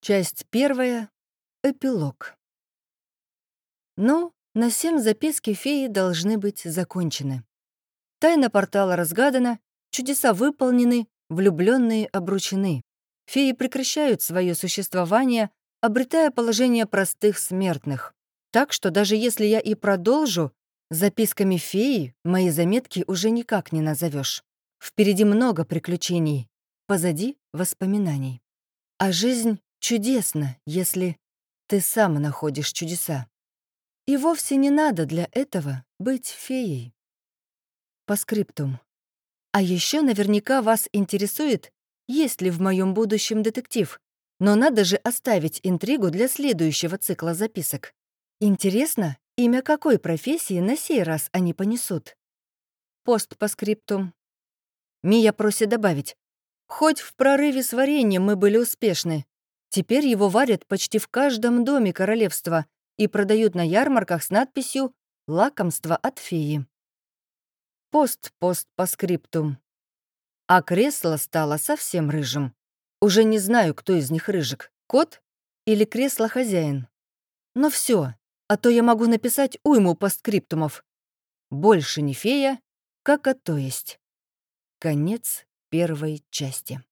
Часть первая. Эпилог. Ну, на семь записки феи должны быть закончены. Тайна портала разгадана, чудеса выполнены, влюбленные обручены. Феи прекращают свое существование, обретая положение простых смертных. Так что даже если я и продолжу, записками феи мои заметки уже никак не назовешь. Впереди много приключений, позади воспоминаний. А жизнь Чудесно, если ты сам находишь чудеса. И вовсе не надо для этого быть феей. По скриптум. А еще наверняка вас интересует, есть ли в моем будущем детектив, но надо же оставить интригу для следующего цикла записок. Интересно, имя какой профессии на сей раз они понесут? Пост по скриптум. Мия просит добавить. Хоть в прорыве с вареньем мы были успешны, Теперь его варят почти в каждом доме королевства и продают на ярмарках с надписью «Лакомство от феи». Пост-пост по скриптум. А кресло стало совсем рыжим. Уже не знаю, кто из них рыжик, кот или кресло-хозяин. Но все, а то я могу написать уйму постскриптумов. Больше не фея, как а то есть. Конец первой части.